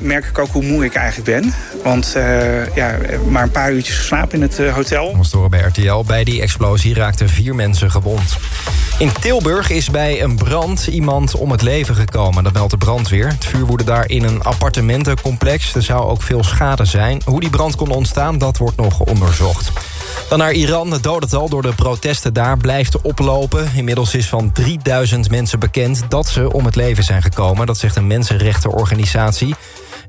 merk ik ook hoe moe ik eigenlijk ben. Want ja, maar een paar uurtjes geslapen in het hotel. Was door bij RTL. Bij die explosie raakten vier mensen gewond. In Tilburg is bij een brand iemand om het leven gekomen. Dat meldt de brandweer. Het vuur woedde daar in een appartementencomplex. Er zou ook veel schade zijn. Hoe die brand kon ontstaan, dat wordt nog onderzocht. Dan naar Iran. Het dodental door de protesten daar blijft oplopen. Inmiddels is van 3000 mensen bekend dat ze om het leven zijn gekomen. Dat zegt een mensenrechtenorganisatie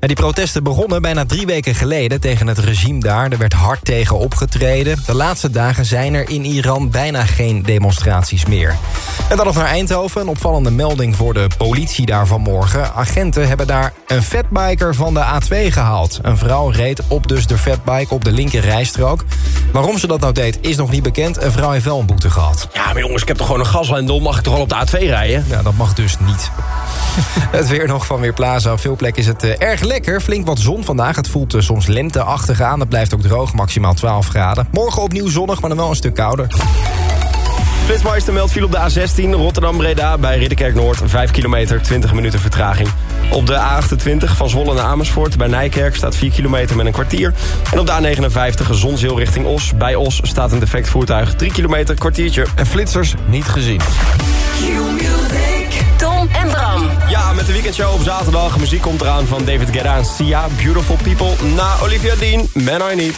die protesten begonnen bijna drie weken geleden tegen het regime daar. Er werd hard tegen opgetreden. De laatste dagen zijn er in Iran bijna geen demonstraties meer. En dan nog naar Eindhoven. Een opvallende melding voor de politie daar vanmorgen. Agenten hebben daar een fatbiker van de A2 gehaald. Een vrouw reed op dus de fatbike op de linker rijstrook. Waarom ze dat nou deed is nog niet bekend. Een vrouw heeft wel een boete gehad. Ja, maar jongens, ik heb toch gewoon een gashendel. Mag ik toch al op de A2 rijden? Ja, dat mag dus niet. het weer nog van Weerplaza. Op veel plekken is het uh, erg lekker. Flink wat zon vandaag. Het voelt uh, soms lenteachtig aan. Het blijft ook droog, maximaal 12 graden. Morgen opnieuw zonnig, maar dan wel een stuk kouder. Flitsmeister meldt viel op de A16 Rotterdam-Breda bij Ridderkerk Noord. 5 kilometer, 20 minuten vertraging. Op de A28 van Zwolle naar Amersfoort bij Nijkerk staat 4 kilometer met een kwartier. En op de A59 Zonzeel richting Os. Bij Os staat een defect voertuig 3 kilometer, kwartiertje. En flitsers niet gezien. En Bram. Ja, met de weekendshow op zaterdag. Muziek komt eraan van David Guetta en Sia. Beautiful People. Na Olivia Dean, Man I Need.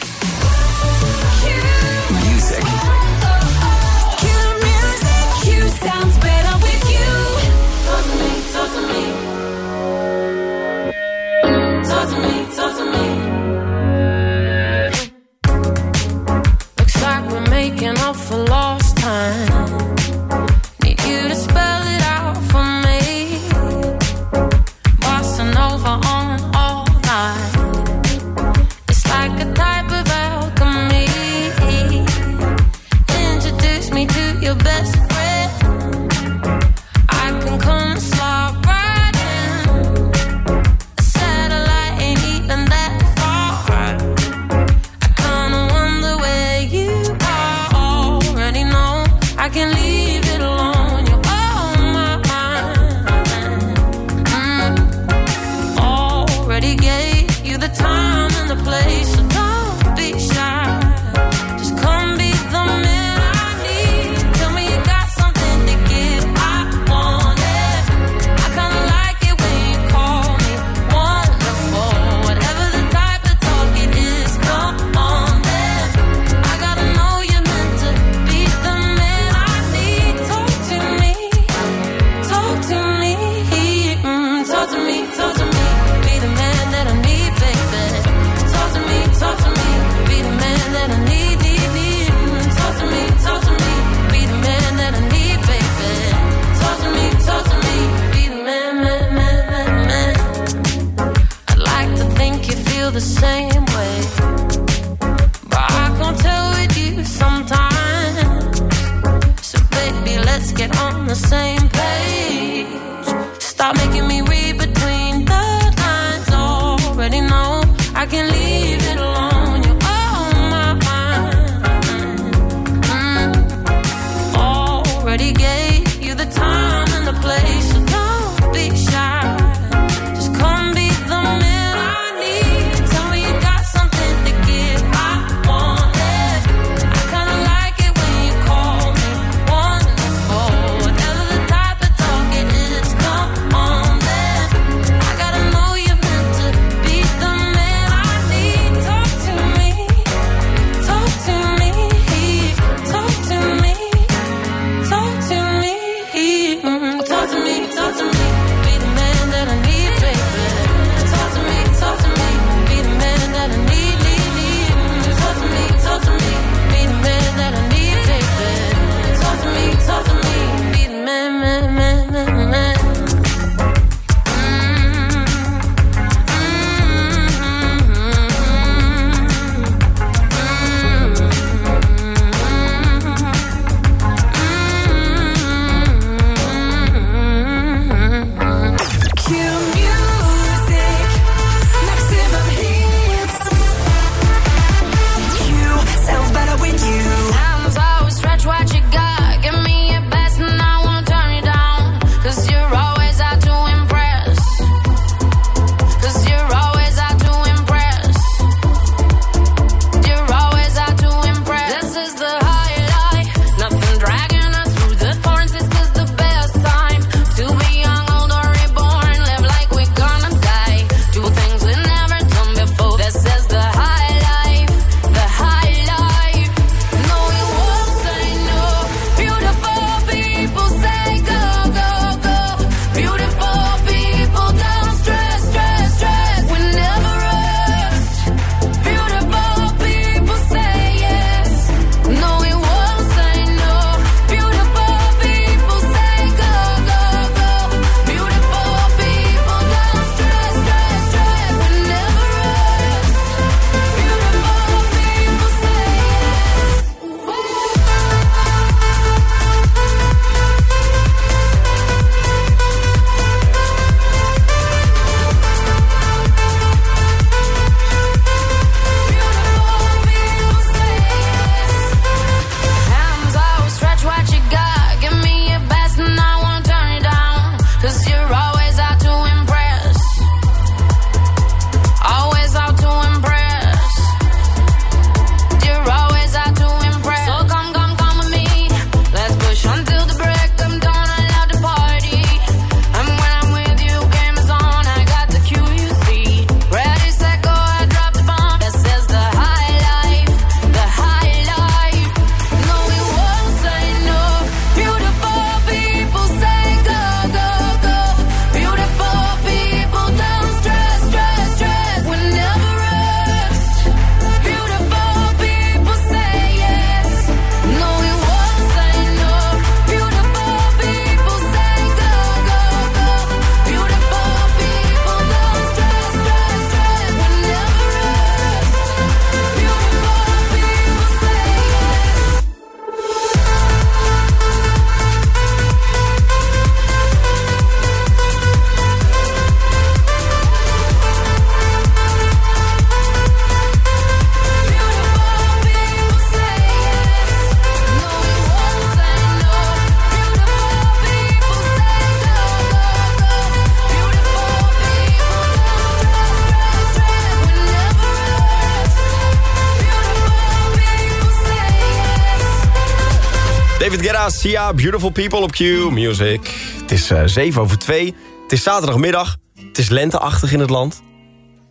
David Guetta, Sia, Beautiful People op Q Music. Het is eh 7 over 2. Het is zaterdagmiddag. Het is lenteachtig in het land.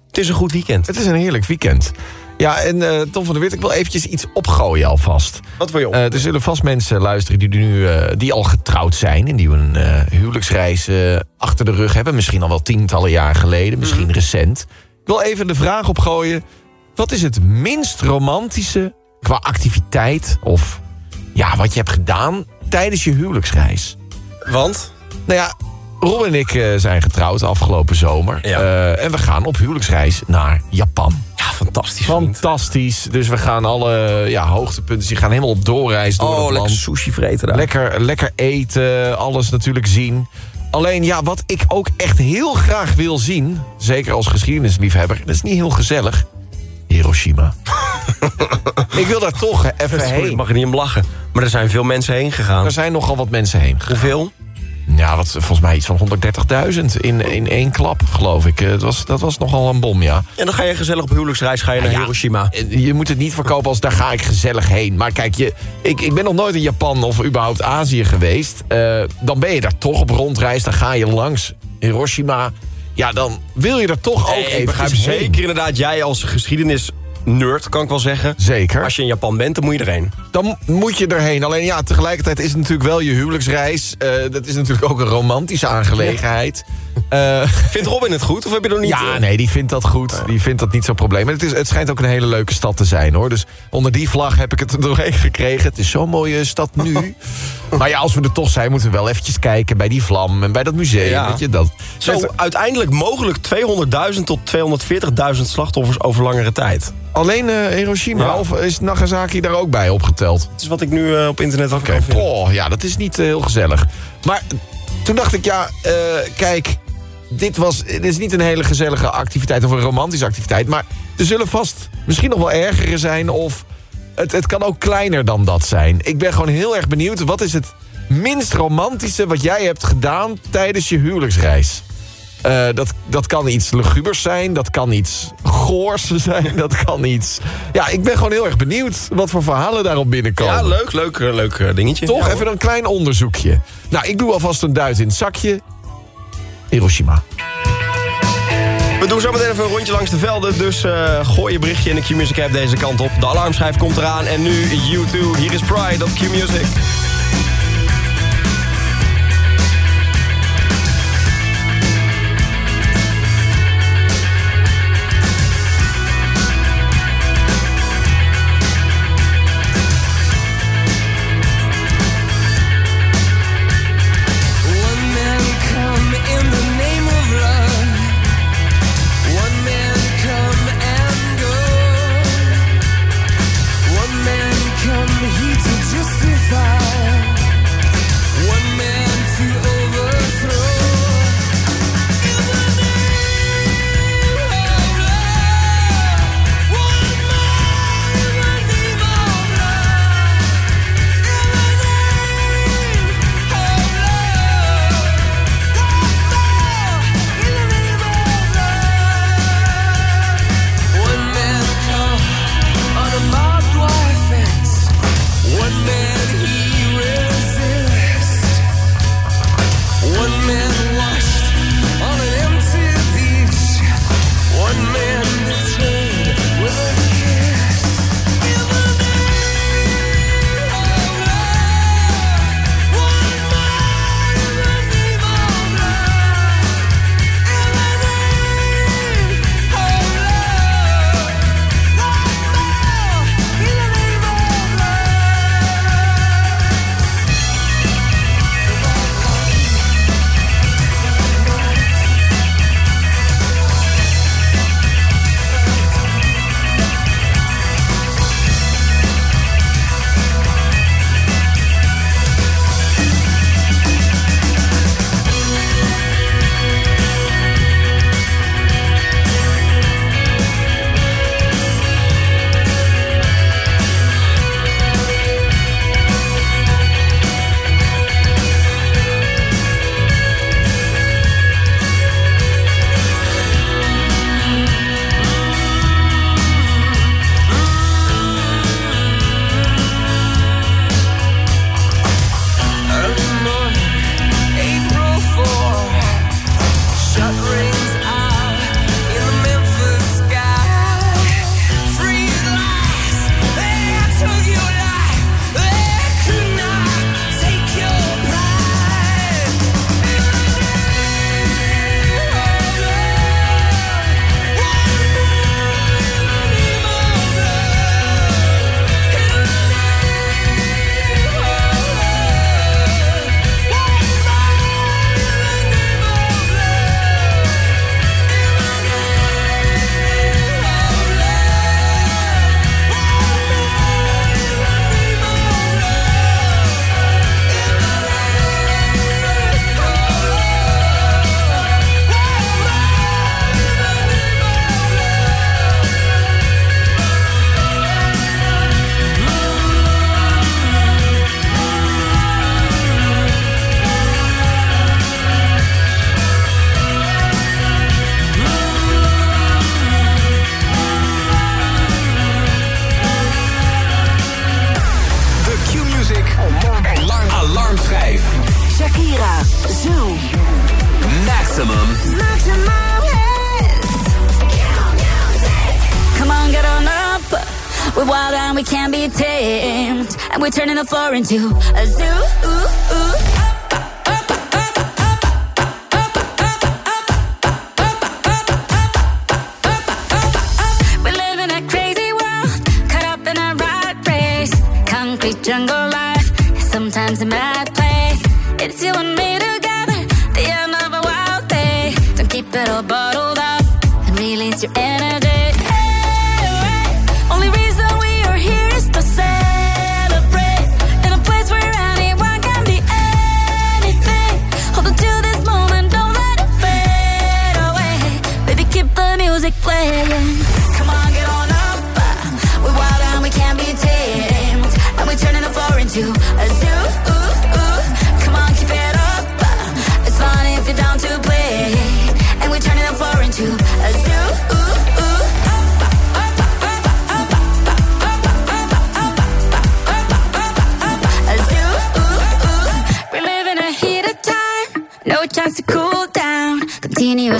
Het is een goed weekend. Het is een heerlijk weekend. Ja, en eh, Tom van der Wit, ik wil eventjes iets opgooien alvast. Wat wil je op? Eh, er zullen vast mensen luisteren die, nu, die al getrouwd zijn... en die een huwelijksreis achter de rug hebben. Misschien al wel tientallen jaar geleden, misschien Mhm. recent. Ik wil even de vraag opgooien... wat is het minst romantische qua activiteit... of ja, wat je hebt gedaan tijdens je huwelijksreis? Want? Nou ja, Rob en ik eh, zijn getrouwd afgelopen zomer. Ja. Eh, en we gaan op huwelijksreis naar Japan. Ja, fantastisch. vriend. Fantastisch. Dus we gaan alle ja, hoogtepunten. Die gaan helemaal op doorreis door Oh, het lekker land. sushi vreten daar. Lekker, lekker eten, alles natuurlijk zien. Alleen ja, wat ik ook echt heel graag wil zien... zeker als geschiedenisliefhebber, dat is niet heel gezellig... Hiroshima. ik wil daar toch even Sorry, ik heen. mag er niet om lachen. Maar er zijn veel mensen heen gegaan. Er zijn nogal wat mensen heen gegaan. Hoeveel? Ja, wat, volgens mij iets van 130.000 in, in één klap, geloof ik. Eh, Het was, dat was nogal een bom, ja. En dan ga je gezellig op huwelijksreis ga je naar Ja, Hiroshima. Je moet het niet verkopen als daar ga ik gezellig heen. Maar kijk, je, ik, ik ben nog nooit in Japan of überhaupt Azië geweest. Eh, dan ben je daar toch op rondreis. Dan ga je langs Hiroshima. Ja, dan wil je er toch ook even ik begrijp heen. zeker inderdaad, jij als geschiedenis nerd, kan ik wel zeggen. Zeker. Als je in Japan bent, dan moet je erheen. Dan moet je erheen. Alleen ja, tegelijkertijd is het natuurlijk wel je huwelijksreis. Eh, dat is natuurlijk ook een romantische aangelegenheid. Eh, Vindt Robin het goed? Of heb je er niet... Ja, eh, nee, die vindt dat goed. Die vindt dat niet zo'n probleem. En het, is, het schijnt ook een hele leuke stad te zijn, hoor. Dus onder die vlag heb ik het er doorheen gekregen. Het is zo'n mooie stad nu. maar ja, als we er toch zijn, moeten we wel eventjes kijken... bij die vlam en bij dat museum, Ja. weet je. Dat. Zo uiteindelijk mogelijk 200.000 tot 240.000 slachtoffers over langere tijd. alleen eh, Hiroshima Ja. of is Nagasaki daar ook bij opgeteld? Dat is wat ik nu eh, op internet kan vinden. oh, ja, dat is niet eh, heel gezellig. Maar toen dacht ik, ja, eh, kijk... Dit, was, dit is niet een hele gezellige activiteit of een romantische activiteit... maar er zullen vast misschien nog wel ergere zijn... of het, het kan ook kleiner dan dat zijn. Ik ben gewoon heel erg benieuwd... wat is het minst romantische wat jij hebt gedaan tijdens je huwelijksreis? Eh, dat, dat kan iets lugubers zijn, dat kan iets goors zijn, dat kan iets... Ja, ik ben gewoon heel erg benieuwd wat voor verhalen daarop binnenkomen. Ja, leuk, leuk, eh, leuk eh, dingetje. Toch Ja, even een klein onderzoekje. Nou, ik doe alvast een duit in het zakje. Hiroshima. Doen zo meteen even een rondje langs de velden. Dus eh, gooi je berichtje in de Q-Music app deze kant op. De alarmschijf komt eraan. En nu U2. Hier is Pride op Q-Music. Into a zoo.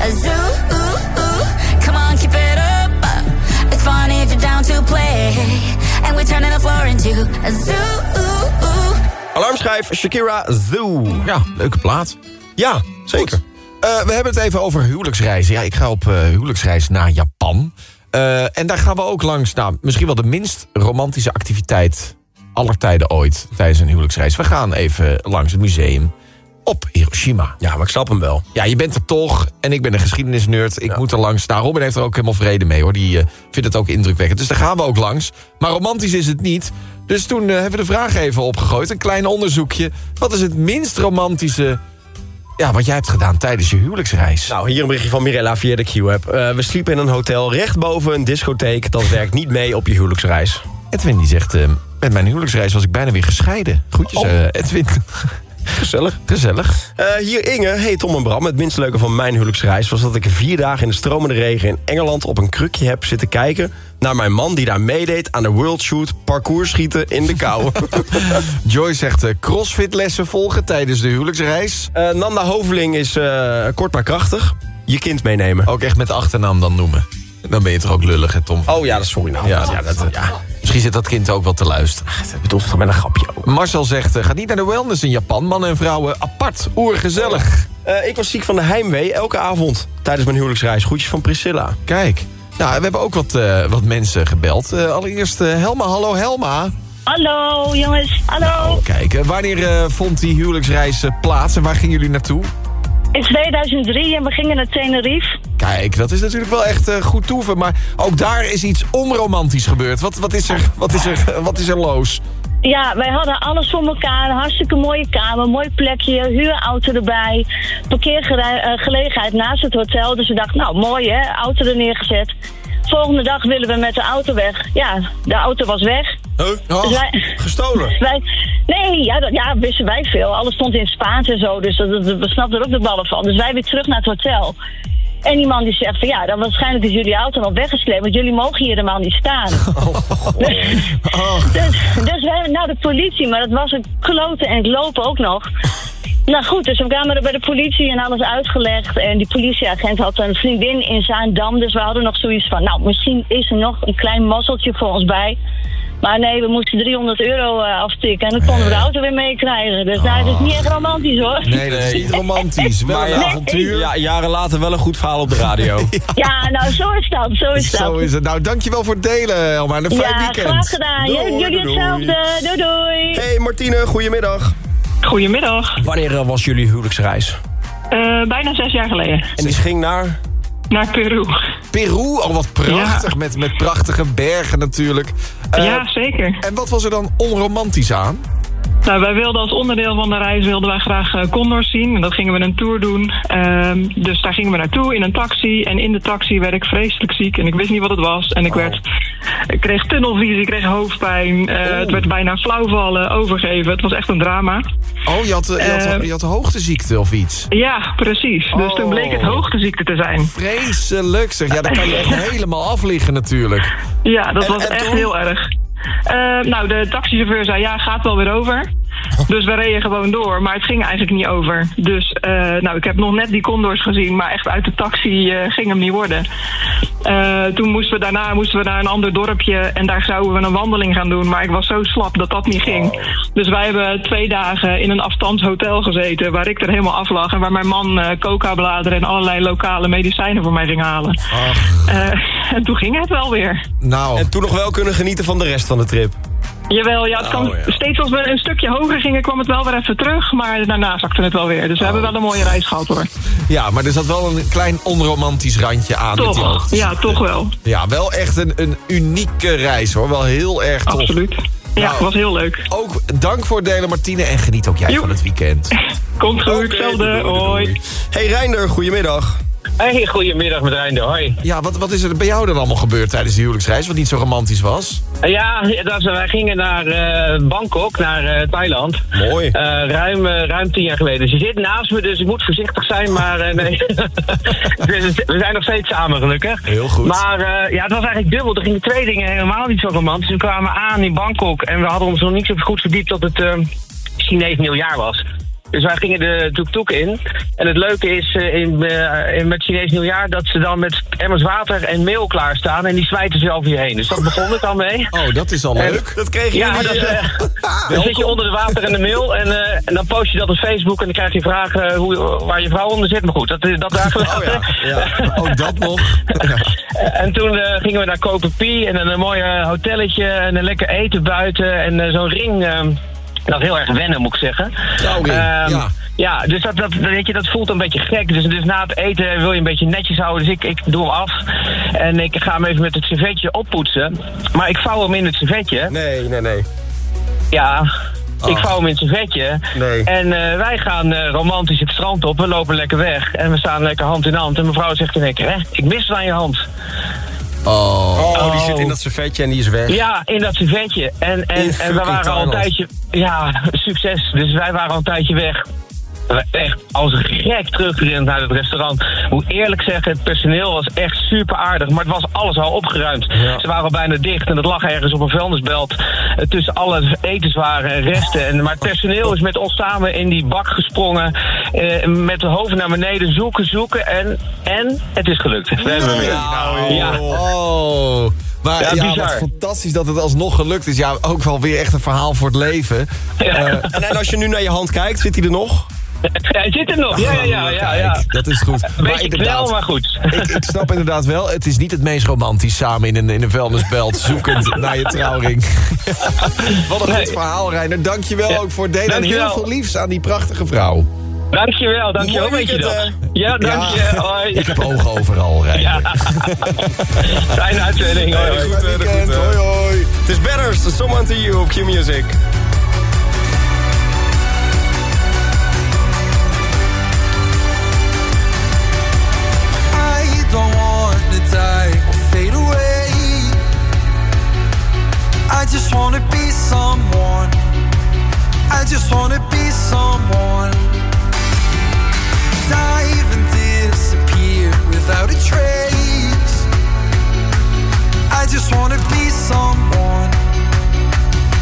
A zoo. Ooh, ooh. Come on, keep it up. It's fun if you're down to play. And we're turning the floor into a zoo. Ooh, ooh. Alarmschijf Shakira Zoo. Ja, leuke plaat. Ja, zeker. Goed. Eh, we hebben het even over huwelijksreizen. Ja, ik ga op eh, huwelijksreis naar Japan. Eh, en daar gaan we ook langs, nou, misschien wel de minst romantische activiteit aller tijden ooit tijdens een huwelijksreis. We gaan even langs het museum op Hiroshima. Ja, maar ik snap hem wel. Ja, je bent er toch. En ik ben een geschiedenisnerd. Ik moet er langs. Nou, Robin heeft er ook helemaal vrede mee, hoor. Die eh, vindt het ook indrukwekkend. Dus daar gaan we ook langs. Maar romantisch is het niet. Dus toen eh, hebben we de vraag even opgegooid. Een klein onderzoekje. Wat is het minst romantische... Ja, wat jij hebt gedaan tijdens je huwelijksreis? Nou, hier een berichtje van Mirella via de Q-app. Eh, we sliepen in een hotel recht boven een discotheek. Dat werkt niet mee op je huwelijksreis. Edwin die zegt... met mijn huwelijksreis was ik bijna weer gescheiden. Groetjes, Oh. Edwin. Gezellig. Gezellig. Eh, hier Inge, hey Tom en Bram. Het minst leuke van mijn huwelijksreis was dat ik vier dagen in de stromende regen in Engeland op een krukje heb zitten kijken naar mijn man die daar meedeed aan de World Shoot parcours schieten in de kou. Joy zegt eh, crossfitlessen volgen tijdens de huwelijksreis. Eh, Nanda Hoveling is kort maar krachtig. Je kind meenemen. Ook echt met achternaam dan noemen. Dan ben je toch ook lullig, hè Tom? Oh ja, dat is sorry nou. Ja, ja, dat, ja, Misschien zit dat kind ook wel te luisteren. dat bedoelt toch met een grapje ook. Marcel zegt, eh, ga niet naar de wellness in Japan. Mannen en vrouwen apart, oergezellig. Eh, ik was ziek van de heimwee elke avond tijdens mijn huwelijksreis. Groetjes van Priscilla. Kijk, nou, we hebben ook wat, eh, wat mensen gebeld. Allereerst Helma, hallo Helma. Hallo jongens, hallo. Oh, kijk, wanneer eh, vond die huwelijksreis plaats en waar gingen jullie naartoe? In 2003 en we gingen naar Tenerife. Kijk, dat is natuurlijk wel echt eh, goed toeven. Maar ook daar is iets onromantisch gebeurd. Wat, wat, is, er, wat, is, er, wat is er los? Ja, wij hadden alles voor elkaar. Een hartstikke mooie kamer, mooi plekje, huurauto erbij. Parkeergelegenheid naast het hotel. Dus we dachten, nou mooi hè, auto er neergezet. volgende dag willen we met de auto weg. Ja, de auto was weg. Huh? Dus wij, Gestolen. wij, nee, ja, dat, ja, wisten wij veel. Alles stond in Spaans en zo, dus dat, dat- we snapten er ook de ballen van. Dus wij weer terug naar het hotel. En die man die zegt van ja, dan waarschijnlijk is jullie auto nog weggesleept, want jullie mogen hier helemaal niet staan. dus, dus wij naar de politie, maar dat was een kloten en het lopen ook nog. Nou goed, dus we kwamen er bij de politie en alles uitgelegd. En die politieagent had een vriendin in Zaandam. Dus we hadden nog zoiets van, nou, misschien is er nog een klein mazzeltje voor ons bij. Maar nee, we moesten 300 euro aftikken. En dan konden we de auto weer meekrijgen. Dus nou, het is niet echt romantisch hoor. Nee, dat is niet romantisch. Wel een ja, avontuur. Ja, jaren later wel een goed verhaal op de radio. Ja, nou, zo is dat. Zo is dat. Zo is het. Nou, dankjewel voor het delen, Elma. En een fijn ja, weekend. graag gedaan. Doei, Jullie doei, doei. hetzelfde. Doei doei. Hey Martine, goedemiddag. Goedemiddag. Wanneer eh, was jullie huwelijksreis? Eh, bijna zes jaar geleden. En die ging naar... Naar Peru. Peru, al wat prachtig. Met, met prachtige bergen natuurlijk. Eh, ja, zeker. En wat was er dan onromantisch aan? Nou, wij wilden als onderdeel van de reis wilden wij graag eh, condors zien. En dat gingen we een tour doen. Ehm, dus daar gingen we naartoe in een taxi. En in de taxi werd ik vreselijk ziek. En ik wist niet wat het was. En ik, werd, ik kreeg tunnelvisie, ik kreeg hoofdpijn. eh, Het werd bijna flauwvallen, overgeven. Het was echt een drama. Oh, je had, eh, je had, Eh, je had hoogteziekte of iets. Ja, precies. Dus toen bleek het Oh. hoogteziekte te zijn. Vreselijk zeg. Ja, dan kan je echt helemaal afliggen natuurlijk. Ja, dat En- was en echt toen? heel erg. Eh, nou, de taxichauffeur zei, ja, gaat wel weer over. Dus we reden gewoon door, maar het ging eigenlijk niet over. Dus, eh, nou, ik heb nog net die condors gezien, maar echt uit de taxi eh, ging hem niet worden. Eh, toen moesten we daarna moesten we naar een ander dorpje en daar zouden we een wandeling gaan doen. Maar ik was zo slap dat dat niet ging. Dus wij hebben twee dagen in een afstands hotel gezeten, waar ik er helemaal af lag. En waar mijn man eh coca-bladeren en allerlei lokale medicijnen voor mij ging halen. Eh, en toen ging het wel weer. Nou, En toen nog wel kunnen genieten van de rest van de trip. Jawel, ja, het kan, Oh, ja. steeds als we een stukje hoger gingen, kwam het wel weer even terug. Maar daarna zakte het wel weer. Dus we hebben wel een mooie reis gehad hoor. ja, maar er zat wel een klein onromantisch randje aan met die Toch? Ja, toch wel. Ja, wel echt een, een unieke reis hoor. Wel heel erg tof. Absoluut. Ja, Nou. het was heel leuk. Ook dank voor het delen, Martine. En geniet ook jij Joep. van het weekend. Komt goed, Oké, hetzelfde. doei, doei, doei. Hoi. Hey Reinder, goedemiddag. Hey, goedemiddag met Reinder, hoi. Ja, wat, wat is er bij jou dan allemaal gebeurd tijdens de huwelijksreis? Wat niet zo romantisch was? Ja, dat, wij gingen naar eh, Bangkok, naar eh, Thailand. Mooi. Eh, ruim, ruim tien jaar geleden. Ze zit naast me, dus ik moet voorzichtig zijn, maar nee. we we zijn nog steeds samen, gelukkig. Heel goed. Maar ja, het was eigenlijk dubbel. Er gingen twee dingen helemaal niet zo romantisch. We kwamen aan in Bangkok en we hadden ons nog niet zo goed verdiept dat het Chinees nieuwjaar was. Dus wij gingen de tuk-tuk in. En het leuke is eh, in, eh, in met Chinees nieuwjaar dat ze dan met emmers water en meel klaarstaan. En die zwijten ze over je heen. Dus dat begon het al mee. Oh, dat is al leuk. Dat kreeg Ja, jullie... dat, eh, eh, dan zit je onder de water en de meel en, eh, en dan post je dat op Facebook en dan krijg je vragen hoe, waar je vrouw onder zit. Maar goed, dat, dat daar Oh ja, ja. Ook dat nog. En toen eh, gingen we naar Koperpie en een mooi hotelletje en een lekker eten buiten en zo'n ring. Dat is heel erg wennen, moet ik zeggen. Ehm, ja. Ja, dus dat, dat, weet je, dat voelt een beetje gek. Dus, dus na het eten wil je een beetje netjes houden. Dus ik, ik doe hem af. En ik ga hem even met het servetje oppoetsen. Maar ik vouw hem in het servetje. Nee, nee, nee. Ja, ik Oh. vouw hem in het servetje. Nee. En eh, wij gaan eh, romantisch het strand op. We lopen lekker weg. En we staan lekker hand in hand. En mevrouw zegt in één keer, hè, ik mis het aan je hand. Oh. Oh, die zit in dat servetje en die is weg. Ja, in dat servetje. En, en, en we waren al een tijdje... Ja, succes. Dus wij waren al een tijdje weg. We Echt als gek teruggerend naar het restaurant. Moet eerlijk zeggen, het personeel was echt super aardig. Maar het was alles al opgeruimd. Ze waren al bijna dicht en het lag ergens op een vuilnisbelt. eh, tussen alle etenswaren en resten. En, maar het personeel is met ons samen in die bak gesprongen. eh, met de hoofd naar beneden zoeken, zoeken. En, en het is gelukt. We hebben hem weer. Ja. Oh. Maar Ja, ja, bizar. wat fantastisch dat het alsnog gelukt is. Ja, ook wel weer echt een verhaal voor het leven. Ja. Eh, En, en als je nu naar je hand kijkt, zit hij er nog? Hij zit er nog. Ja, ja, ja. ja, ja. Kijk, dat is goed. Beetje knel, maar goed. Ik, ik snap inderdaad wel, het is niet het meest romantisch samen in een, in een vuilnisbelt zoekend naar je trouwring. Wat een goed verhaal, Reiner. Dankjewel Ja. ook voor het delen en heel veel liefs aan die prachtige vrouw. Dankjewel, dankjewel. Mooi Weet je dat? weekend, Ja, dank je. Ja. Hoi. Ik heb ogen overal, Reiner. Ja. Fijne uitzending. Hoi, hoi. Goed, eh, weekend, goed, eh. hoi hoi. Het is Betters, Someone to You op Q-Music. die or fade away. I just wanna be someone. I just wanna be someone. Dive and disappear without a trace. I just wanna be someone.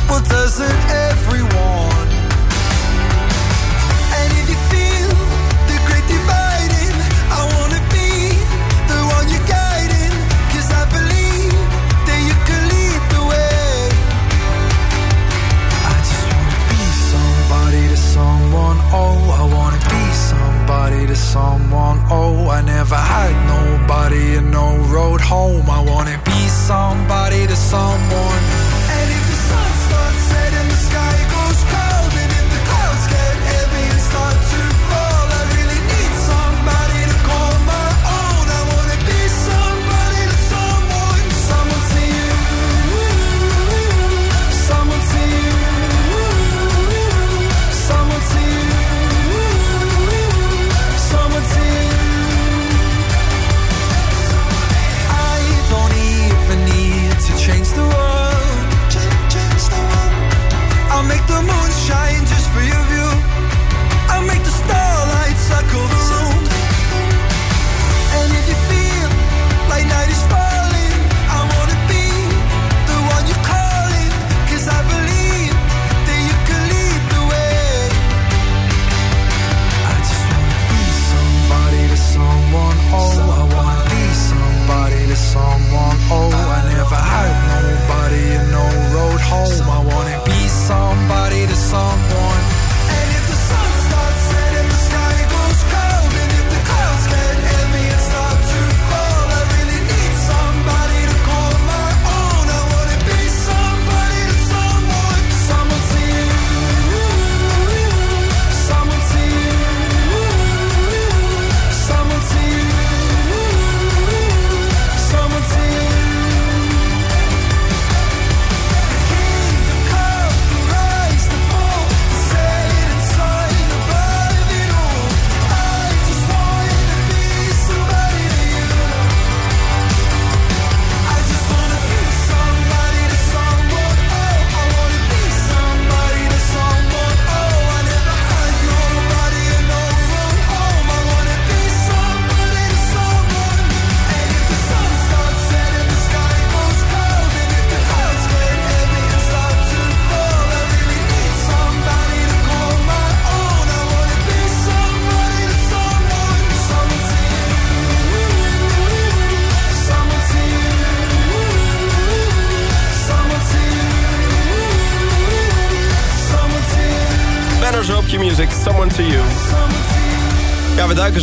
Well, doesn't everyone?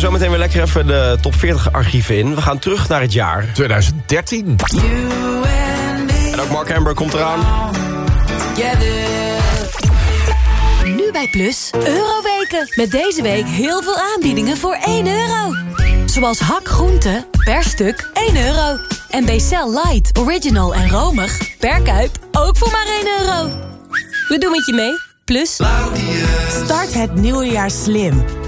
Duiken zo meteen weer lekker even de top 40 archieven in. We gaan terug naar het jaar. 2013. En ook Mark Amber komt eraan. Nu bij Plus, Euroweken. Met deze week heel veel aanbiedingen voor 1 euro. Zoals hak groente, per stuk 1 euro. En Bcel Light, Original en Romig, per kuip, ook voor maar 1 euro. We doen het je mee, Plus. Start het nieuwe jaar slim.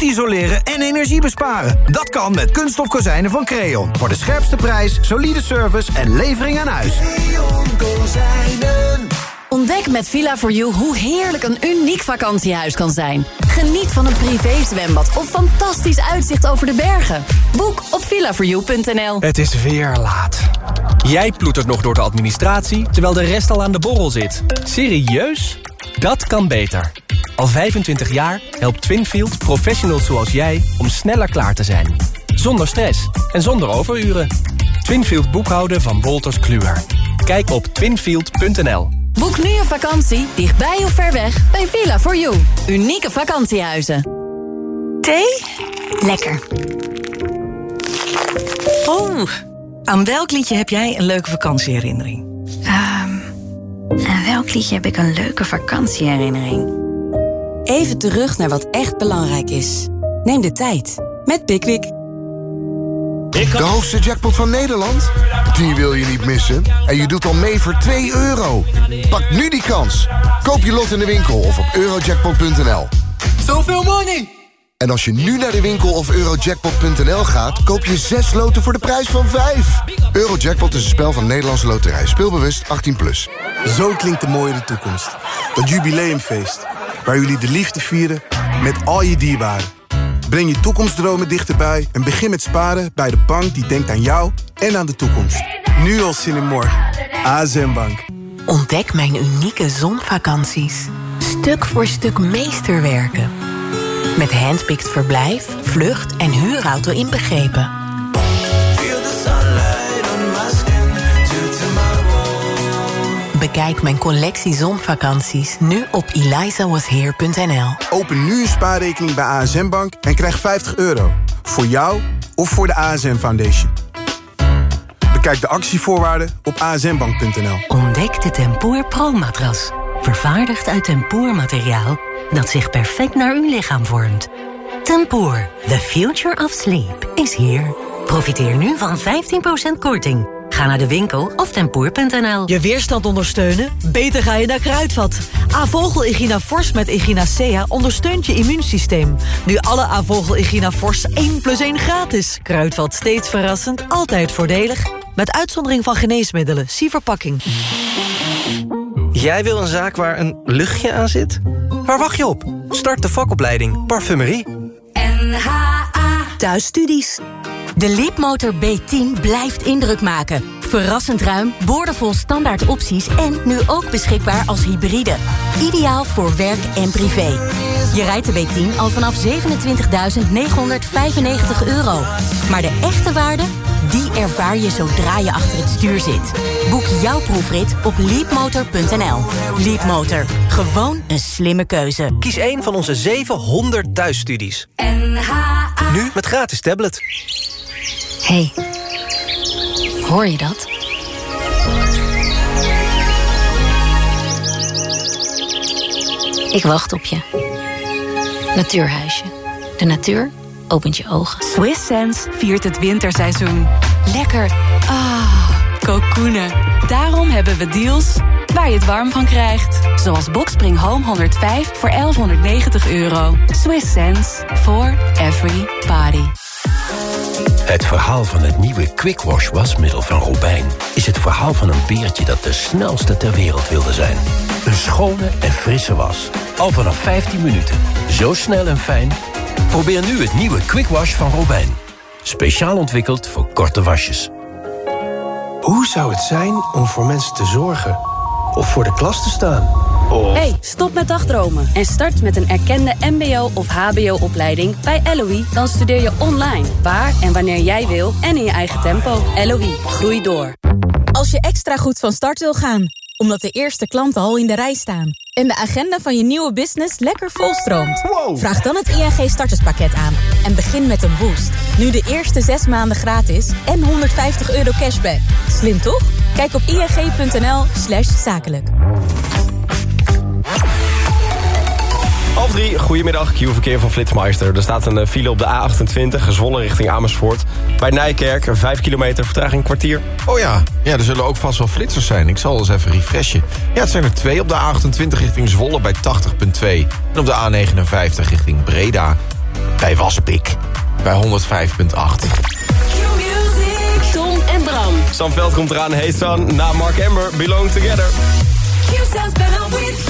Goed isoleren en energie besparen. Dat kan met kunststof kozijnen van Creon. Voor de scherpste prijs, solide service en levering aan huis. Ontdek met Villa4You hoe heerlijk een uniek vakantiehuis kan zijn. Geniet van een privézwembad of fantastisch uitzicht over de bergen. Boek op villa4you.nl. Het is weer laat. Jij ploetert nog door de administratie, terwijl de rest al aan de borrel zit. Serieus? Dat kan beter. Al 25 jaar helpt Twinfield professionals zoals jij om sneller klaar te zijn. Zonder stress en zonder overuren. Twinfield boekhouden van Wolters Kluwer. Kijk op twinfield.nl. Boek nu een vakantie, dichtbij of ver weg, bij Villa4You. Unieke vakantiehuizen. Thee? Lekker. Oh, aan welk liedje heb jij een leuke vakantieherinnering? Ehm, aan welk liedje heb ik een leuke vakantieherinnering? Even terug naar wat echt belangrijk is. Neem de tijd met Pickwick. De hoogste jackpot van Nederland? Die wil je niet missen. En je doet al mee voor 2 euro. Pak nu die kans. Koop je lot in de winkel of op eurojackpot.nl. Zoveel money! En als je nu naar de winkel of eurojackpot.nl gaat... koop je 6 loten voor de prijs van 5. Eurojackpot is een spel van Nederlandse Loterij. Speelbewust 18+. Plus. Zo klinkt de mooie toekomst. Dat jubileumfeest. Waar jullie de liefde vieren met al je dierbaren. Breng je toekomstdromen dichterbij en begin met sparen bij de bank die denkt aan jou en aan de toekomst. Nu al zin in morgen. ASM Bank. Ontdek mijn unieke zonvakanties. Stuk voor stuk meesterwerken. Met handpicked verblijf, vlucht en huurauto inbegrepen. Bekijk mijn collectie zonvakanties nu op elizawasheer.nl. Open nu een spaarrekening bij ASM Bank en krijg 50 euro. Voor jou of voor de ASM Foundation. Bekijk de actievoorwaarden op asmbank.nl. Ontdek de Tempoor Pro-matras. Vervaardigd uit tempoormateriaal dat zich perfect naar uw lichaam vormt. Tempoor, the future of sleep, is here. Profiteer nu van 15% korting. Ga naar de winkel of tempoor.nl. Je weerstand ondersteunen? Beter ga je naar Kruidvat. Avogel Igina Force met Echinacea ondersteunt je immuunsysteem. Nu alle Avogel Igina Force 1 plus 1 gratis. Kruidvat steeds verrassend, altijd voordelig. Met uitzondering van geneesmiddelen. Zie verpakking. Jij wil een zaak waar een luchtje aan zit? Waar wacht je op? Start de vakopleiding Parfumerie. NHA Thuisstudies. De Leapmotor B10 blijft indruk maken. Verrassend ruim, boordevol standaard opties en nu ook beschikbaar als hybride. Ideaal voor werk en privé. Je rijdt de B10 al vanaf 27.995 euro. Maar de echte waarde, die ervaar je zodra je achter het stuur zit. Boek jouw proefrit op leapmotor.nl. Leapmotor, gewoon een slimme keuze. Kies een van onze 700 thuisstudies. Nu met gratis tablet. hey, hoor je dat? Ik wacht op je. Natuurhuisje. De natuur opent je ogen. Swiss Sense viert het winterseizoen. Lekker. Ah, kokoenen. Daarom hebben we deals waar je het warm van krijgt. Zoals Boxspring Home 105 voor 1190 euro. Swiss Sense for every. Het verhaal van het nieuwe Quick Wash wasmiddel van Robijn... is het verhaal van een beertje dat de snelste ter wereld wilde zijn. Een schone en frisse was. Al vanaf 15 minuten. Zo snel en fijn. Probeer nu het nieuwe Quick Wash van Robijn. Speciaal ontwikkeld voor korte wasjes. Hoe zou het zijn om voor mensen te zorgen? Of voor de klas te staan? Of... Hey, stop met dagdromen en start met een erkende mbo- of hbo-opleiding bij LOE. Dan studeer je online, waar en wanneer jij wil en in je eigen tempo. LOE, groei door. Als je extra goed van start wil gaan, omdat de eerste klanten al in de rij staan... en de agenda van je nieuwe business lekker volstroomt... vraag dan het ING starterspakket aan en begin met een boost. Nu de eerste zes maanden gratis en 150 euro cashback. Slim toch? Kijk op ing.nl slash zakelijk. Half drie, goedemiddag, Q-verkeer van Flitsmeister. Er staat een eh, file op de A28, gezwollen richting Amersfoort. Bij Nijkerk, 5 kilometer, vertraging kwartier. Oh ja, ja, er zullen ook vast wel flitsers zijn. Ik zal eens even refreshen. Ja, het zijn er twee op de A28 richting Zwolle bij 80.2. En op de A59 richting Breda bij Waspik bij 105.8. Tom en Bram. Sam Veld komt eraan, Hey Son, na Mark Amber, Belong Together. You.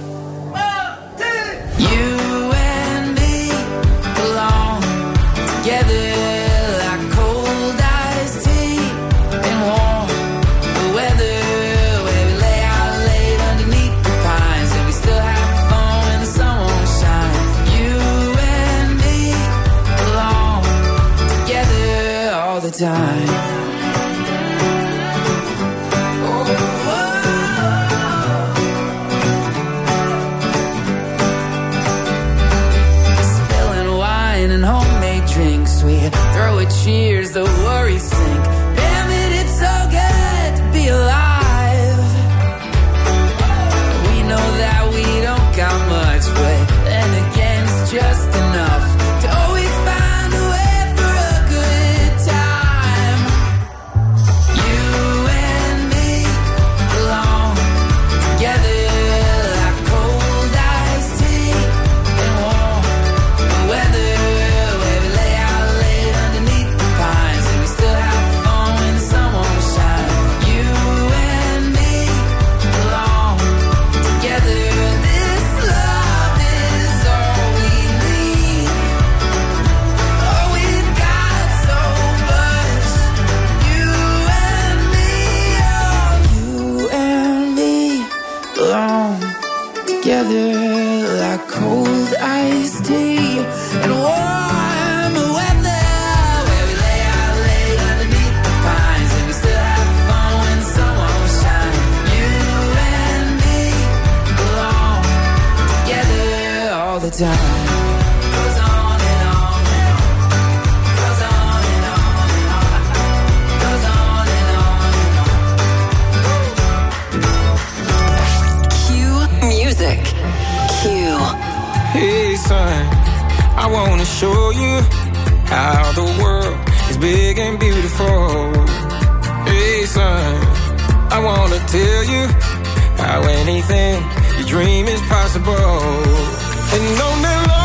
Together like cold iced tea and warm weather. Where we lay out late underneath the pines, and we still have fun when sun won't shine. You and me belong together all the time. Son, I wanna show you how the world is big and beautiful. Hey son, I wanna tell you how anything you dream is possible. And on that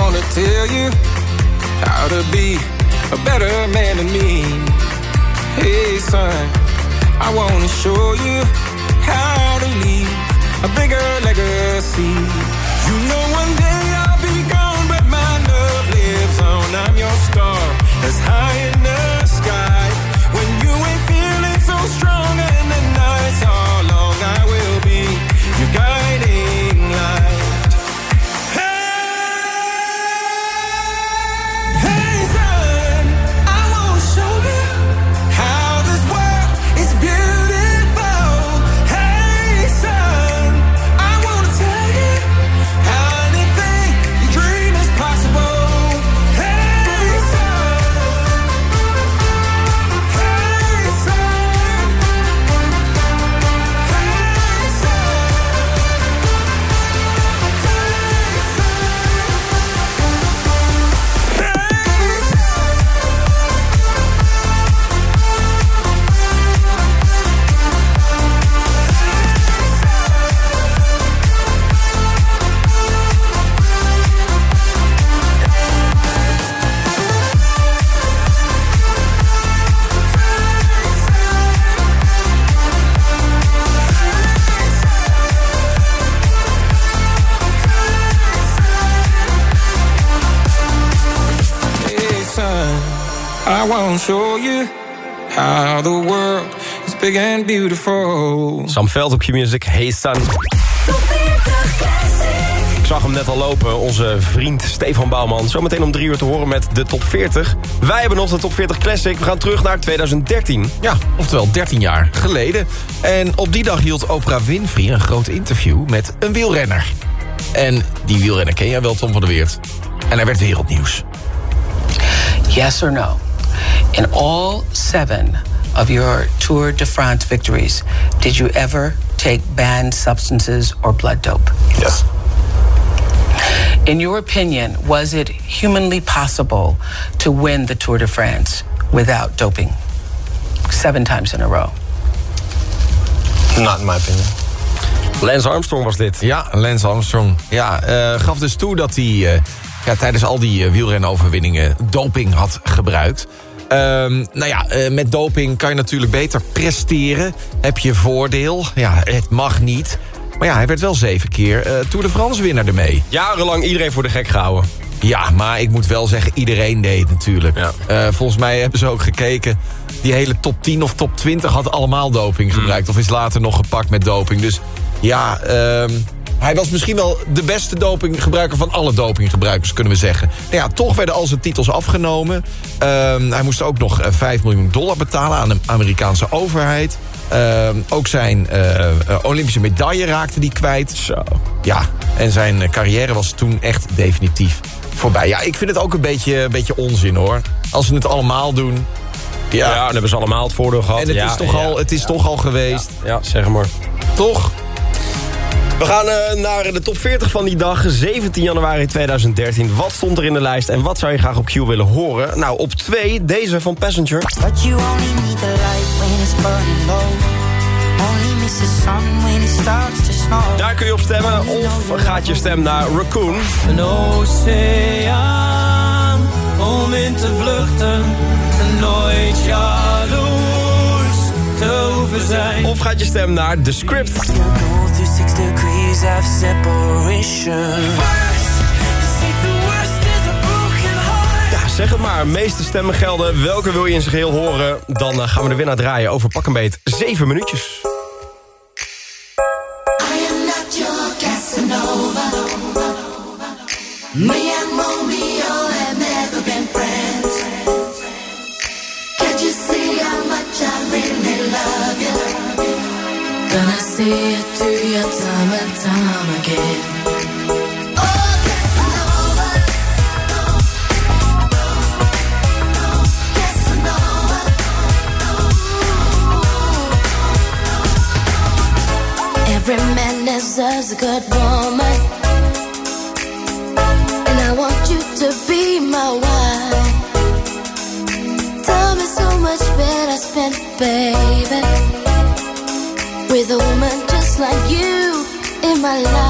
wanna tell you how to be a better man than me. Hey, son, I wanna show you how to leave a bigger legacy. You know, one day I'll be gone, but my love lives on. I'm your star that's high I want to show you how the world is big and beautiful. Sam Veld op Q-Music, Hey Son. Ik zag hem net al lopen, onze vriend Stefan Bouwman. Zometeen om drie uur te horen met de top 40. Wij hebben nog de top 40 Classic. We gaan terug naar 2013. Ja, oftewel 13 jaar geleden. En op die dag hield Oprah Winfrey een groot interview met een wielrenner. En die wielrenner ken jij wel, Tom van der Weert. En hij werd wereldnieuws. Yes or no? In all seven of your Tour de France victories, did you ever take banned substances or blood dope? Yes. In your opinion, was it humanly possible to win the Tour de France without doping? Seven times in a row. Not in my opinion. Lance Armstrong was dit. Ja, Lance Armstrong. Ja, eh, gaf dus toe dat hij eh, ja, tijdens al die uh, wielrenoverwinningen doping had gebruikt. Ehm, nou ja, eh, met doping kan je natuurlijk beter presteren. Heb je voordeel. Ja, het mag niet. Maar ja, hij werd wel zeven keer eh, Tour de France winnaar ermee. Jarenlang iedereen voor de gek gehouden. Ja, maar ik moet wel zeggen, iedereen deed natuurlijk. Eh, volgens mij hebben ze ook gekeken... die hele top 10 of top 20 had allemaal doping gebruikt... of is later nog gepakt met doping. Dus ja, ehm, hij was misschien wel de beste dopinggebruiker... van alle dopinggebruikers, kunnen we zeggen. Nou ja, toch werden al zijn titels afgenomen. Ehm, hij moest ook nog eh, 5 miljoen dollar betalen aan de Amerikaanse overheid... Ehm, ook zijn eh, eh, Olympische medaille raakte hij kwijt. Zo. Ja, en zijn eh, carrière was toen echt definitief voorbij. Ja, ik vind het ook een beetje, een beetje onzin hoor. Als ze het allemaal doen. Ja, Ja, dan hebben ze allemaal het voordeel gehad. en het Ja, is, toch, ja, al, het is toch al geweest. Ja, zeg maar. Toch? We gaan eh, naar de top 40 van die dag, 17 januari 2013. Wat stond er in de lijst en wat zou je graag op Q willen horen? Nou, op 2 deze van Passenger. But you only need the light when it's burning low. Only miss the sun when it starts to snow. Daar kun je op stemmen of gaat je stem naar Raccoon. Een oceaan om in te vluchten en nooit hoeven zijn. Of gaat je stem naar The Script. Ja, zeg het maar. Meeste stemmen gelden. Welke wil je in zijn geheel horen? Dan eh, gaan we de winnaar draaien over pak een beet 7 minuutjes. I am not your Casanova. See it through your time and time again. Oh. Every man deserves a good woman. Like you in my life.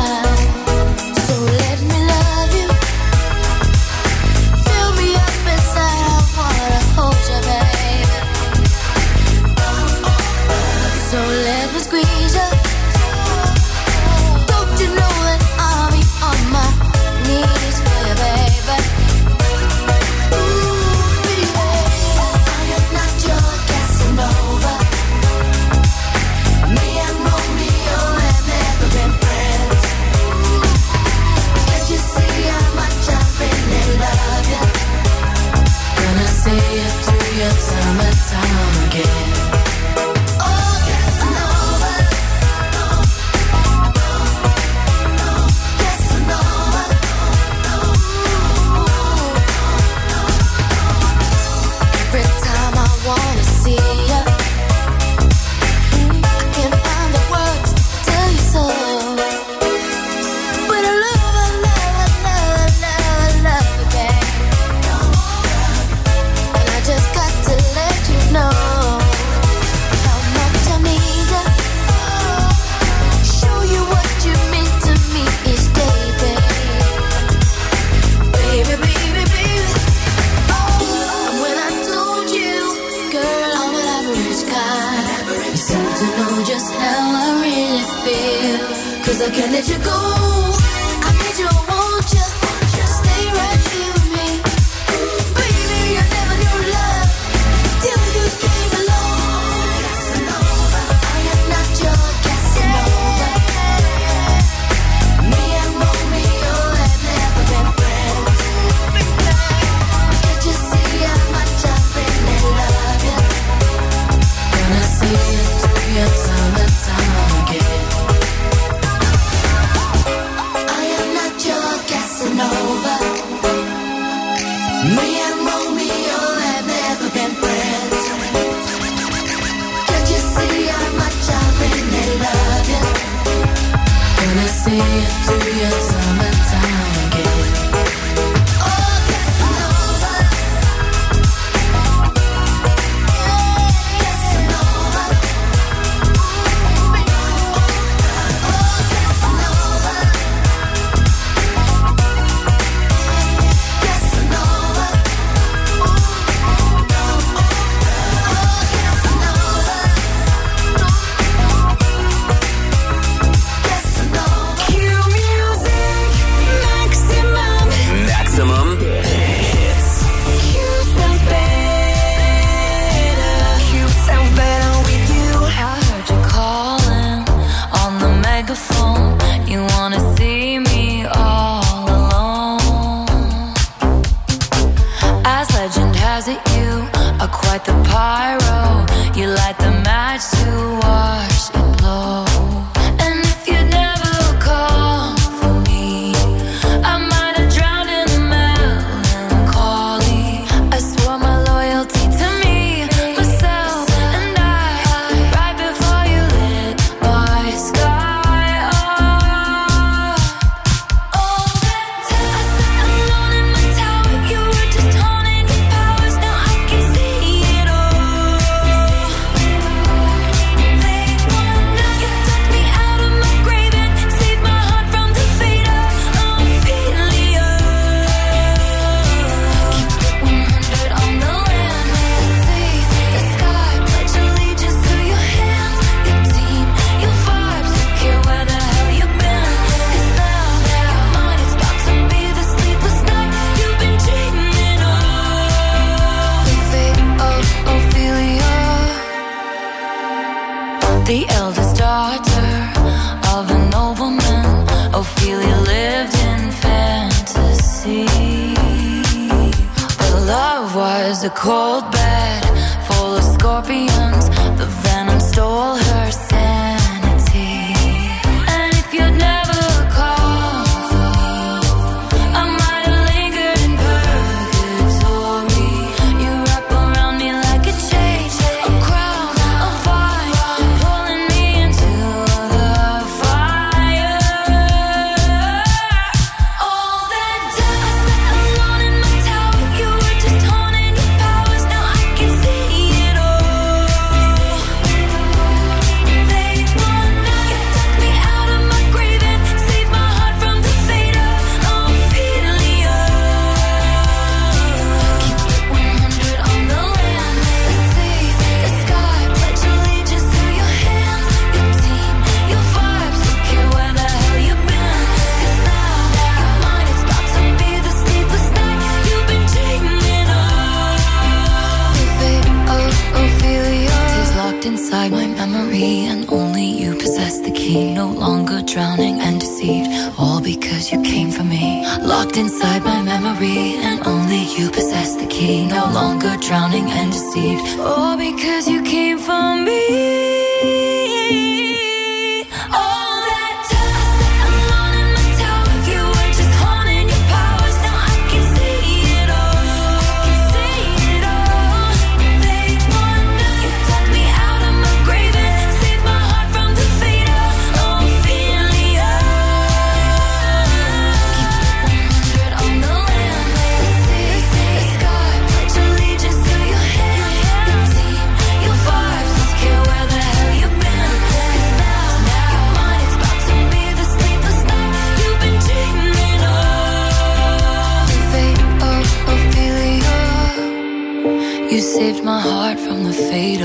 You saved my heart from the fate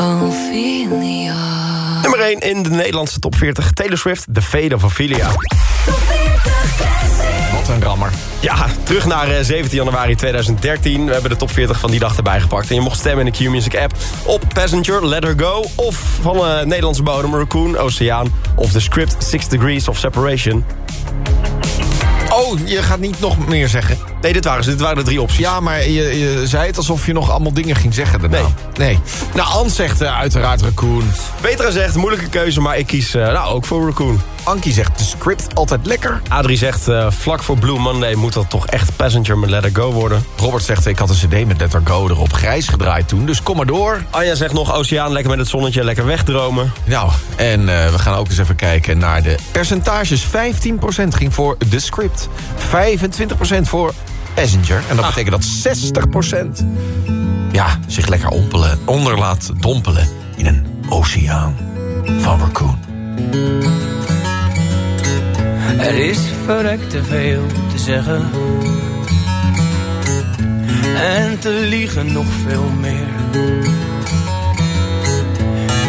of Ophelia. Nummer 1 in de Nederlandse top 40. Taylor Swift, The Fade of Ophelia. Wat een rammer. Ja, terug naar eh, 17 januari 2013. We hebben de top 40 van die dag erbij gepakt. En je mocht stemmen in de Q-Music app op Passenger, Let Her Go... of van eh Nederlandse bodem Raccoon, Oceaan... of de script Six Degrees of Separation. Oh, je gaat niet nog meer zeggen? Nee, dit waren ze. Dit waren de drie opties. Ja, maar je, je zei het alsof je nog allemaal dingen ging zeggen daarna. Nee. nee. Nou, Ans zegt eh, uiteraard Raccoon. Petra zegt, moeilijke keuze, maar ik kies eh, nou, ook voor Raccoon. Ankie zegt, de script altijd lekker. Adrie zegt, eh, vlak voor Blue Monday moet dat toch echt Passenger met Let Go worden. Robert zegt, ik had een cd met Let Her Go erop grijs gedraaid toen, dus kom maar door. Anja zegt nog, Oceaan, lekker met het zonnetje, lekker wegdromen. Nou, en eh, we gaan ook eens even kijken naar de percentages. 15% ging voor de script, 25% voor Passenger. En dat betekent dat 60% ja, zich lekker ompelen, onder laat dompelen in een oceaan van Raccoon. Er is verrekt te veel te zeggen. En te liegen nog veel meer.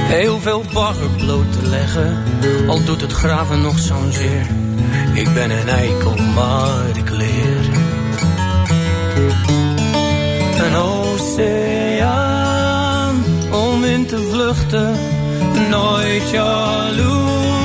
Heel veel bagger bloot te leggen. Al doet het graven nog zo'n zeer. Ik ben een eikel, maar ik leer. Een oceaan om in te vluchten. Nooit jaloers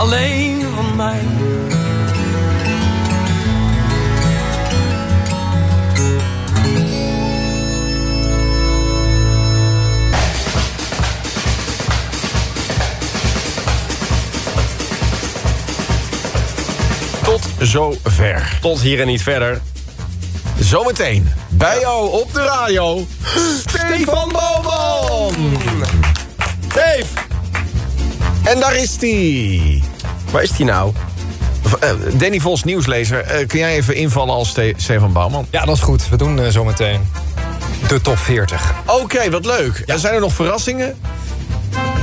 Alleen van mij. Tot zover. Tot hier en niet verder. Zometeen bij jou op de radio. Stefan Bouwman. Dave. En daar is hij. Waar is hij nou? Eh, Danny Vos, nieuwslezer. Eh, kun jij even invallen als Ste- Stefan Bouwman? Ja, dat is goed. We doen eh, zometeen de top 40. Oké, wat leuk. Zijn er nog verrassingen?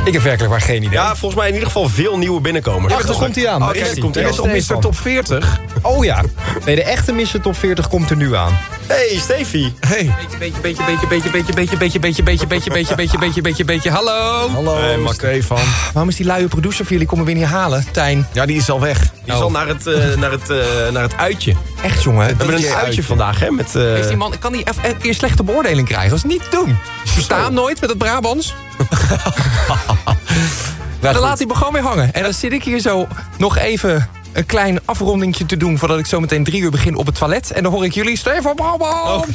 Ik heb werkelijk waar geen idee. Ja, volgens mij in ieder geval veel nieuwe binnenkomers. Ja, daar komt hij aan. Oh, kijk, is hij. komt hij is Mr. Top 40. Oh ja. Nee, de echte Mr. Top 40 komt er nu aan. Hey, Stefie. Hey. Beetje, beetje, beetje, beetje, beetje, beetje, beetje, beetje, beetje, beetje, beetje, beetje, beetje, beetje, beetje, hallo. Hallo, Hey, Mak- Stefan. Waarom is die luie producer voor jullie komen weer niet halen, Tijn? Ja, die is al weg. Die is al naar het, eh, naar, het, eh, naar het uitje. Echt, jongen. We hebben een uitje vandaag, hè? Met, eh, Heeft die man, ik kan die even een keer slechte beoordeling krijgen. Dat is niet te doen. Verstaan nooit met het Brabants. dan laat hij me gewoon weer hangen. En dan zit ik hier zo nog even een klein afrondingje te doen... voordat ik zo meteen drie uur begin op het toilet. En dan hoor ik jullie, Stefan Bouwman!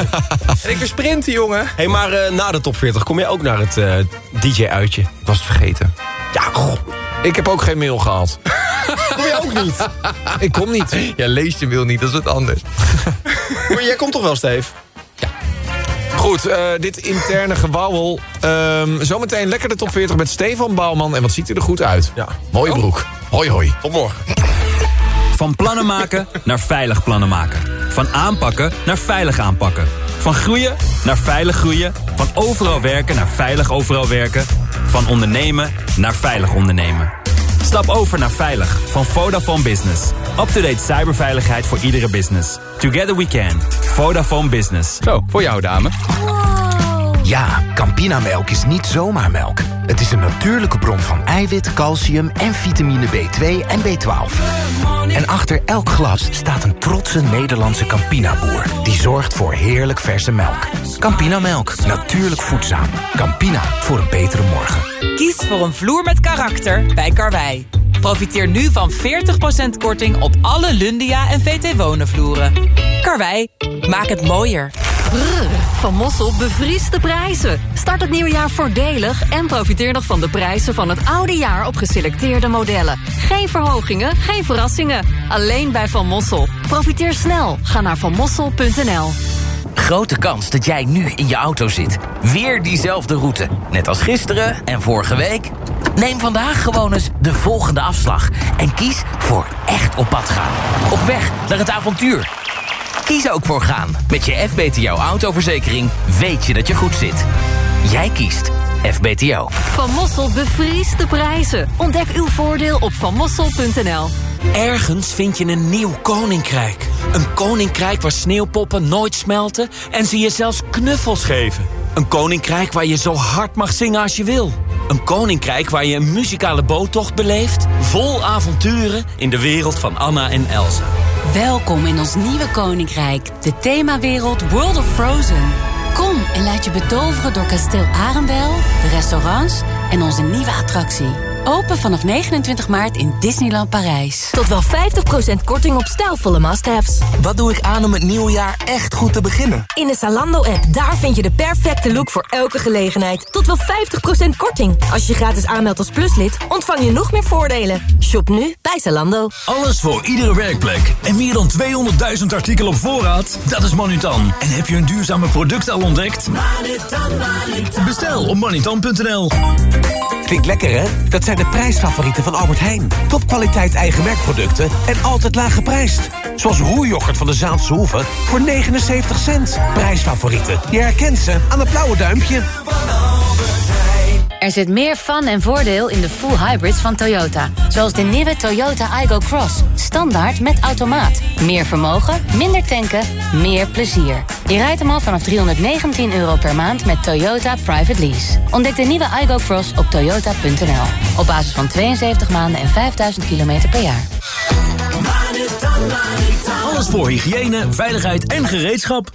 en ik weer sprinten, jongen. hey, maar eh, na de top 40 kom je ook naar het eh, DJ-uitje. Ik was het vergeten. Ja, goh. Ik heb ook geen mail gehad. Kom je ook niet? Ik kom niet. Ja, lees je wil niet, dat is wat anders. Maar jij komt toch wel, Steve? Goed, eh, dit interne gewauwel. Ehm, zometeen lekker de top 40 met Stefan Bouwman. En wat ziet hij er goed uit. Ja. Mooie broek. Hoi, hoi. Tot morgen. Van plannen maken naar veilig plannen maken. Van aanpakken naar veilig aanpakken. Van groeien naar veilig groeien. Van overal werken naar veilig overal werken. Van ondernemen naar veilig ondernemen. Stap over naar Veilig van Vodafone Business. Up-to-date cyberveiligheid voor iedere business. Together we can. Vodafone Business. Zo, voor jou, dame. Ja, Campinamelk is niet zomaar melk. Het is een natuurlijke bron van eiwit, calcium en vitamine B2 en B12. En achter elk glas staat een trotse Nederlandse Campina-boer... die zorgt voor heerlijk verse melk. Campinamelk, natuurlijk voedzaam. Campina, voor een betere morgen. Kies voor een vloer met karakter bij Karwei. Profiteer nu van 40% korting op alle Lundia en VT Wonen vloeren. Karwei, maak het mooier. Van Mossel bevriest de prijzen. Start het nieuwe jaar voordelig en profiteer nog van de prijzen van het oude jaar op geselecteerde modellen. Geen verhogingen, geen verrassingen. Alleen bij Van Mossel. Profiteer snel. Ga naar vanmossel.nl. Grote kans dat jij nu in je auto zit. Weer diezelfde route. Net als gisteren en vorige week. Neem vandaag gewoon eens de volgende afslag. En kies voor echt op pad gaan. Op weg naar het avontuur. Kies ook voor gaan. Met je FBTO autoverzekering weet je dat je goed zit. Jij kiest FBTO. Van Mossel bevriest de prijzen. Ontdek uw voordeel op vanmossel.nl. Ergens vind je een nieuw koninkrijk. Een koninkrijk waar sneeuwpoppen nooit smelten en ze je zelfs knuffels geven. Een koninkrijk waar je zo hard mag zingen als je wil. Een koninkrijk waar je een muzikale boottocht beleeft... vol avonturen in de wereld van Anna en Elsa. Welkom in ons nieuwe koninkrijk, de themawereld World of Frozen. Kom en laat je betoveren door kasteel Arendel, de restaurants en onze nieuwe attractie. Open vanaf 29 maart in Disneyland Parijs. Tot wel 50% korting op stijlvolle must-haves. Wat doe ik aan om het nieuwe jaar echt goed te beginnen? In de Zalando-app, daar vind je de perfecte look voor elke gelegenheid. Tot wel 50% korting. Als je gratis aanmeldt als pluslid, ontvang je nog meer voordelen. Shop nu bij Zalando. Alles voor iedere werkplek. En meer dan 200.000 artikelen op voorraad? Dat is Manutan. En heb je een duurzame product al ontdekt? Bestel op manutan.nl. Klinkt lekker, hè? Dat zijn de prijsfavorieten van Albert Heijn. Topkwaliteit eigen merkproducten en altijd laag geprijsd. Zoals roerjoghurt van de Zaanse Hoeve voor 79 cent. Prijsfavorieten. Je herkent ze aan het blauwe duimpje. Er zit meer fun en voordeel in de full hybrids van Toyota. Zoals de nieuwe Toyota Igo Cross. Standaard met automaat. Meer vermogen, minder tanken, meer plezier. Je rijdt hem al vanaf 319 euro per maand met Toyota Private Lease. Ontdek de nieuwe Igo Cross op toyota.nl. Op basis van 72 maanden en 5000 kilometer per jaar. Alles voor hygiëne, veiligheid en gereedschap.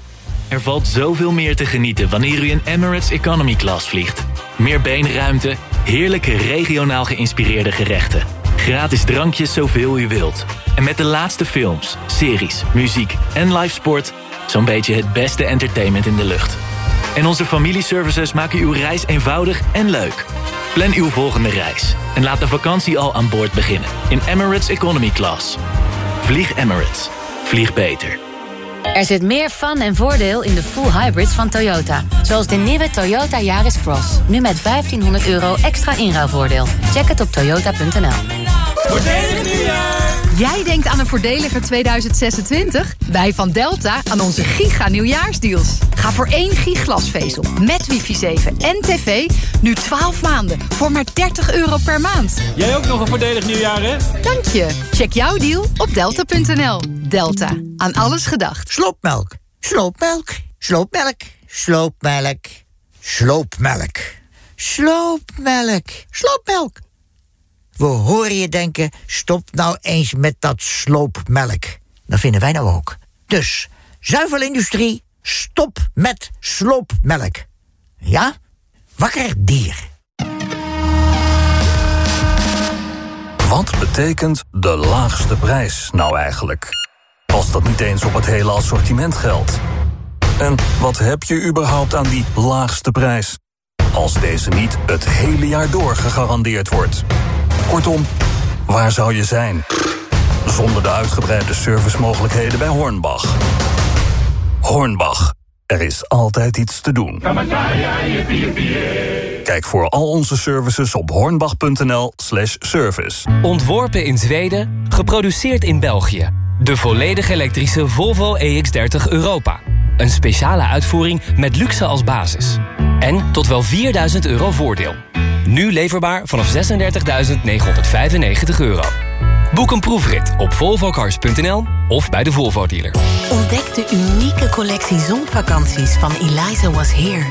Er valt zoveel meer te genieten wanneer u in Emirates Economy Class vliegt. Meer beenruimte, heerlijke regionaal geïnspireerde gerechten. Gratis drankjes zoveel u wilt. En met de laatste films, series, muziek en live sport... zo'n beetje het beste entertainment in de lucht. En onze familieservices maken uw reis eenvoudig en leuk. Plan uw volgende reis en laat de vakantie al aan boord beginnen. In Emirates Economy Class. Vlieg Emirates. Vlieg beter. Er zit meer fun en voordeel in de full hybrids van Toyota. Zoals de nieuwe Toyota Yaris Cross. Nu met 1500 euro extra inruilvoordeel. Check het op toyota.nl. Voordelig nieuwjaar! Jij denkt aan een voordeliger 2026? Wij van Delta aan onze giga nieuwjaarsdeals. Ga voor één giglasvezel met wifi 7 en tv nu 12 maanden voor maar 30 euro per maand. Jij ook nog een voordelig nieuwjaar, hè? Dank je. Check jouw deal op delta.nl. Delta. Aan alles gedacht. Sloopmelk. Sloopmelk. Sloopmelk. Sloopmelk. Sloopmelk. Sloopmelk. Sloopmelk. We horen je denken, stop nou eens met dat sloopmelk. Dat vinden wij nou ook. Dus, zuivelindustrie, stop met sloopmelk. Ja? Wakker dier. Wat betekent de laagste prijs nou eigenlijk? Als dat niet eens op het hele assortiment geldt. En wat heb je überhaupt aan die laagste prijs? Als deze niet het hele jaar door gegarandeerd wordt. Kortom, waar zou je zijn? Zonder de uitgebreide servicemogelijkheden bij Hornbach. Hornbach, er is altijd iets te doen. Kijk voor al onze services op hornbach.nl slash service. Ontworpen in Zweden, geproduceerd in België. De volledig elektrische Volvo EX30 Europa. Een speciale uitvoering met luxe als basis. En tot wel 4000 euro voordeel. Nu leverbaar vanaf 36.995 euro. Boek een proefrit op volvocars.nl of bij de Volvo dealer. Ontdek de unieke collectie zonvakanties van Eliza Was Here.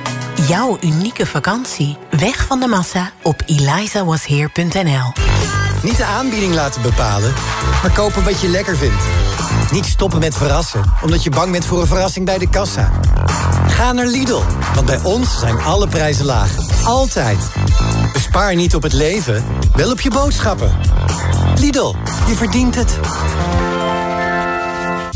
Jouw unieke vakantie. Weg van de massa op elizawasheer.nl. Niet de aanbieding laten bepalen, maar kopen wat je lekker vindt. Niet stoppen met verrassen, omdat je bang bent voor een verrassing bij de kassa. Ga naar Lidl, want bij ons zijn alle prijzen laag. Altijd. Bespaar niet op het leven, wel op je boodschappen. Lidl, je verdient het.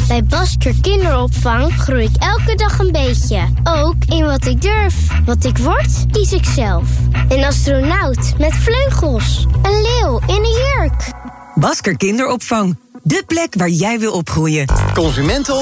Bij Basker Kinderopvang groei ik elke dag een beetje. Ook in wat ik durf. Wat ik word, kies ik zelf. Een astronaut met vleugels. Een leeuw in een jurk. Basker Kinderopvang. De plek waar jij wil opgroeien. Consumenten